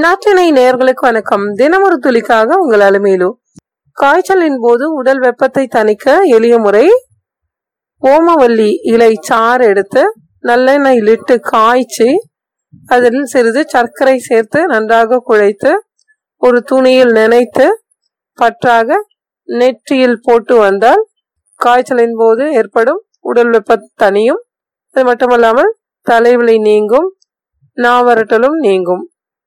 நாட்டினை நேர்களுக்கு வணக்கம். தினமொரு துளிக்காக உங்கள் அலுமையிலு. காய்ச்சலின் போது உடல் வெப்பத்தை தணிக்க எளிய முறை ஓமவல்லி இலை சாறு எடுத்து நல்லெண்ணெய் லிட்டு காய்ச்சி அதில் சிறிது சர்க்கரை சேர்த்து நன்றாக குழைத்து ஒரு துணியில் நினைத்து பற்றாக நெற்றியில் போட்டு வந்தால் காய்ச்சலின் போது ஏற்படும் உடல் வெப்ப தனியும் அது மட்டுமல்லாமல் தலைவலி நீங்கும் நாவரட்டலும் நீங்கும்.